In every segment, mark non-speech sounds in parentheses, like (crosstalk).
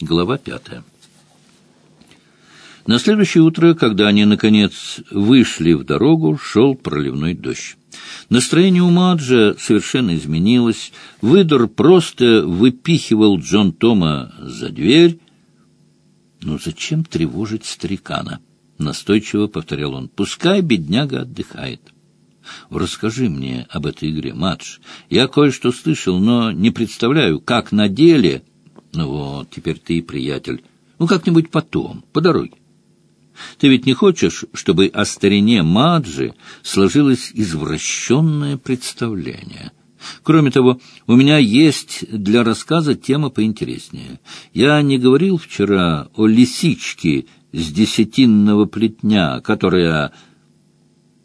Глава пятая. На следующее утро, когда они, наконец, вышли в дорогу, шел проливной дождь. Настроение у Маджа совершенно изменилось. Выдор просто выпихивал Джон Тома за дверь. «Ну зачем тревожить старикана?» — настойчиво повторял он. «Пускай бедняга отдыхает». «Расскажи мне об этой игре, Мадж. Я кое-что слышал, но не представляю, как на деле...» «Ну вот, теперь ты приятель. Ну, как-нибудь потом, по дороге. Ты ведь не хочешь, чтобы о старине Маджи сложилось извращенное представление?» Кроме того, у меня есть для рассказа тема поинтереснее. Я не говорил вчера о лисичке с десятинного плетня, которая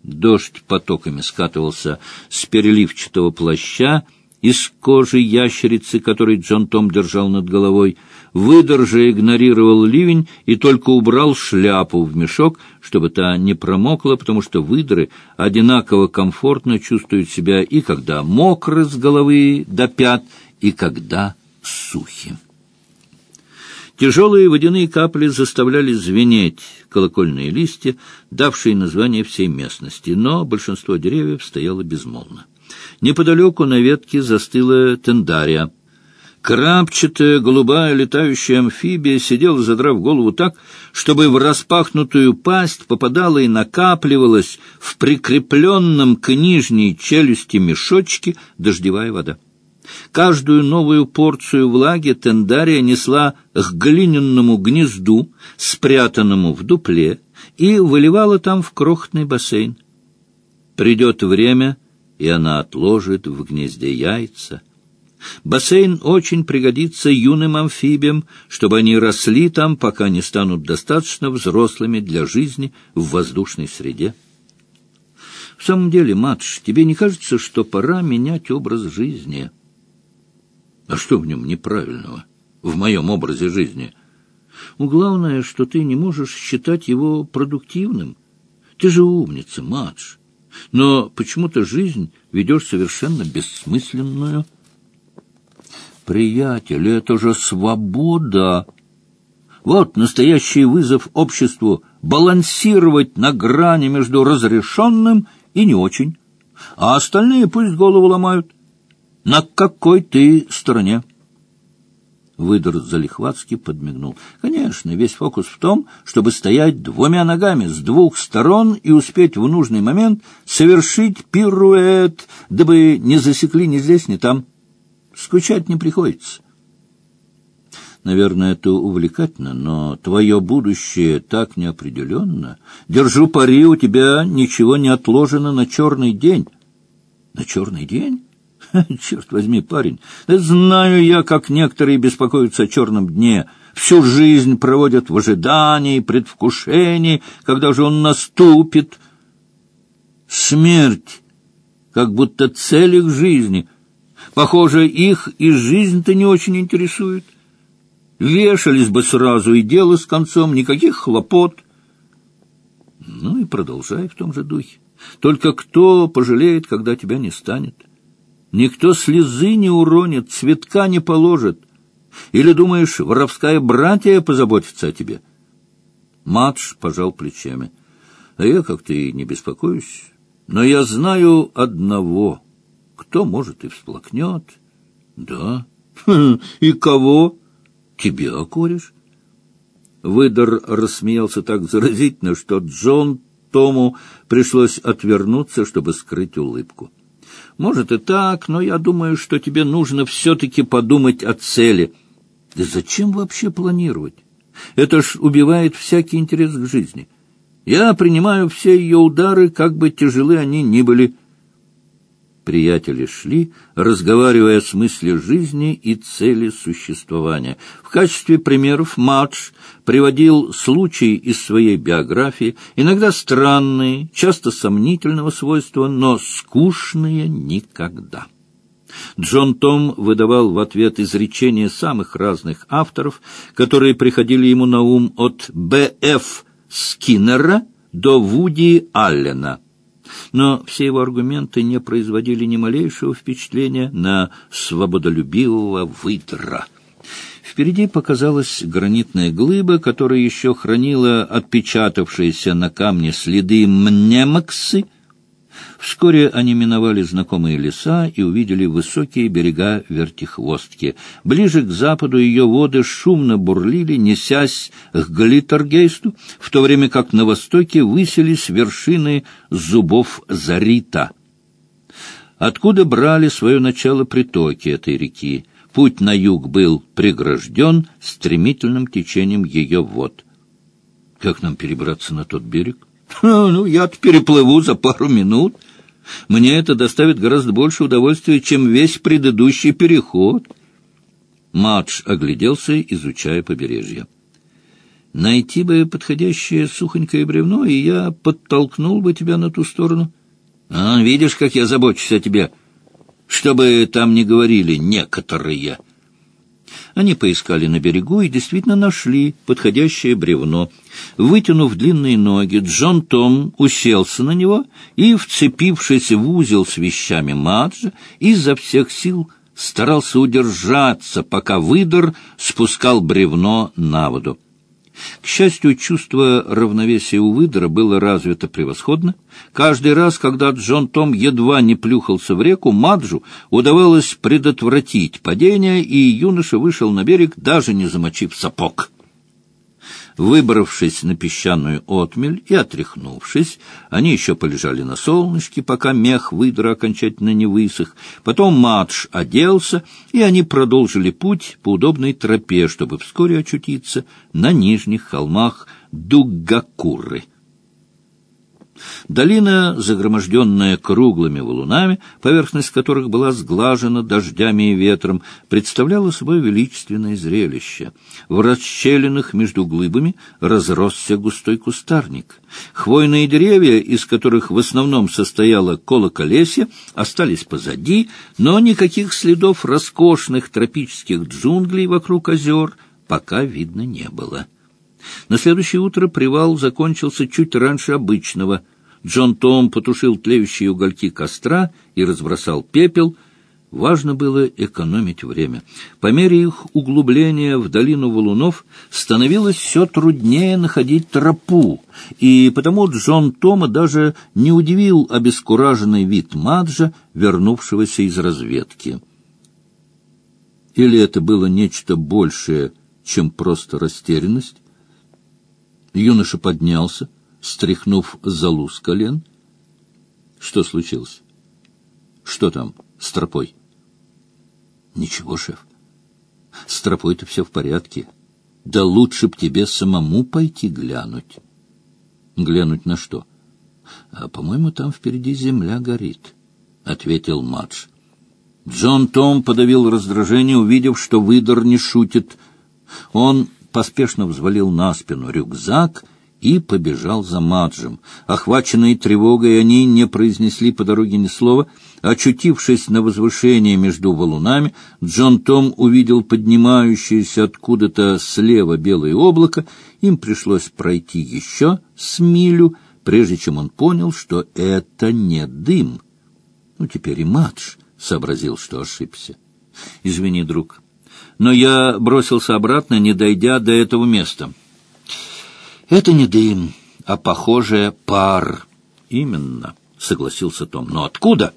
Дождь потоками скатывался с переливчатого плаща из кожи ящерицы, который Джон Том держал над головой. Выдор же игнорировал ливень и только убрал шляпу в мешок, чтобы та не промокла, потому что выдры одинаково комфортно чувствуют себя и когда мокры с головы до пят, и когда сухи. Тяжелые водяные капли заставляли звенеть колокольные листья, давшие название всей местности, но большинство деревьев стояло безмолвно. Неподалеку на ветке застыла тендария. Крапчатая голубая летающая амфибия сидела, задрав голову так, чтобы в распахнутую пасть попадала и накапливалась в прикрепленном к нижней челюсти мешочке дождевая вода. Каждую новую порцию влаги Тендария несла к глиняному гнезду, спрятанному в дупле, и выливала там в крохотный бассейн. Придет время, и она отложит в гнезде яйца. Бассейн очень пригодится юным амфибиям, чтобы они росли там, пока не станут достаточно взрослыми для жизни в воздушной среде. В самом деле, матш, тебе не кажется, что пора менять образ жизни?» А что в нем неправильного, в моем образе жизни? Ну, главное, что ты не можешь считать его продуктивным. Ты же умница, Мадж. Но почему-то жизнь ведешь совершенно бессмысленную. Приятель, это же свобода. Вот настоящий вызов обществу — балансировать на грани между разрешенным и не очень. А остальные пусть голову ломают. На какой ты стороне? Выдор залихватски подмигнул. Конечно, весь фокус в том, чтобы стоять двумя ногами с двух сторон и успеть в нужный момент совершить пируэт, дабы не засекли ни здесь, ни там. Скучать не приходится. Наверное, это увлекательно, но твое будущее так неопределенно. Держу пари, у тебя ничего не отложено на черный день. На черный день? (laughs) Черт возьми, парень, знаю я, как некоторые беспокоятся о черном дне, всю жизнь проводят в ожидании, предвкушении, когда же он наступит. Смерть, как будто цель их жизни. Похоже, их и жизнь-то не очень интересует. Вешались бы сразу, и дело с концом, никаких хлопот. Ну и продолжай в том же духе. Только кто пожалеет, когда тебя не станет? Никто слезы не уронит, цветка не положит. Или, думаешь, воровская братья позаботится о тебе? Мадж пожал плечами. А я как-то и не беспокоюсь. Но я знаю одного. Кто, может, и всплакнет. Да. (laughs) И кого? Тебя, кореш? Выдор рассмеялся так заразительно, что Джон Тому пришлось отвернуться, чтобы скрыть улыбку. Может и так, но я думаю, что тебе нужно все-таки подумать о цели. Да зачем вообще планировать? Это ж убивает всякий интерес к жизни. Я принимаю все ее удары, как бы тяжелы они ни были. Приятели шли, разговаривая о смысле жизни и цели существования. В качестве примеров Мадж приводил случаи из своей биографии, иногда странные, часто сомнительного свойства, но скучные никогда. Джон Том выдавал в ответ изречения самых разных авторов, которые приходили ему на ум от Б.Ф. Скиннера до Вуди Аллена – но все его аргументы не производили ни малейшего впечатления на свободолюбивого выдра. Впереди показалась гранитная глыба, которая еще хранила отпечатавшиеся на камне следы мнемоксы. Вскоре они миновали знакомые леса и увидели высокие берега Вертихвостки. Ближе к западу ее воды шумно бурлили, несясь к Галитаргейсту, в то время как на востоке высились вершины зубов Зарита. Откуда брали свое начало притоки этой реки? Путь на юг был прегражден стремительным течением ее вод. Как нам перебраться на тот берег? (laughs) Ну, я-то переплыву за пару минут. Мне это доставит гораздо больше удовольствия, чем весь предыдущий переход. Мадж огляделся, изучая побережье. Найти бы подходящее сухонькое бревно, и я подтолкнул бы тебя на ту сторону. А, видишь, как я забочусь о тебе — чтобы там не говорили некоторые. Они поискали на берегу и действительно нашли подходящее бревно. Вытянув длинные ноги, Джон Том уселся на него и, вцепившись в узел с вещами Маджа, изо всех сил старался удержаться, пока выдор спускал бревно на воду. К счастью, чувство равновесия у выдра было развито превосходно. Каждый раз, когда Джон Том едва не плюхался в реку, Маджу удавалось предотвратить падение, и юноша вышел на берег, даже не замочив сапог. Выбравшись на песчаную отмель и отряхнувшись, они еще полежали на солнышке, пока мех выдра окончательно не высох. Потом Мадж оделся, и они продолжили путь по удобной тропе, чтобы вскоре очутиться на нижних холмах Дуггакуры. Долина, загроможденная круглыми валунами, поверхность которых была сглажена дождями и ветром, представляла собой величественное зрелище. В расщелинах между глыбами разросся густой кустарник. Хвойные деревья, из которых в основном состояло колоколесье, остались позади, но никаких следов роскошных тропических джунглей вокруг озер пока видно не было. На следующее утро привал закончился чуть раньше обычного. Джон Том потушил тлеющие угольки костра и разбросал пепел. Важно было экономить время. По мере их углубления в долину валунов становилось все труднее находить тропу, и потому Джон Тома даже не удивил обескураженный вид Маджа, вернувшегося из разведки. Или это было нечто большее, чем просто растерянность? Юноша поднялся, стряхнув залу с колен. Что случилось? Что там с тропой? Ничего, шеф. С тропой-то все в порядке. Да лучше б тебе самому пойти глянуть. Глянуть на что? А, по-моему, там впереди земля горит, — ответил Мадж. Джон Том подавил раздражение, увидев, что выдор не шутит. Он поспешно взвалил на спину рюкзак и побежал за Маджем. Охваченные тревогой, они не произнесли по дороге ни слова. Очутившись на возвышении между валунами, Джон Том увидел поднимающееся откуда-то слева белое облако. Им пришлось пройти еще с милю, прежде чем он понял, что это не дым. Ну, теперь и Мадж сообразил, что ошибся. — Извини, друг, но я бросился обратно, не дойдя до этого места. «Это не дым, а, похоже, пар». «Именно», — согласился Том. «Но откуда?»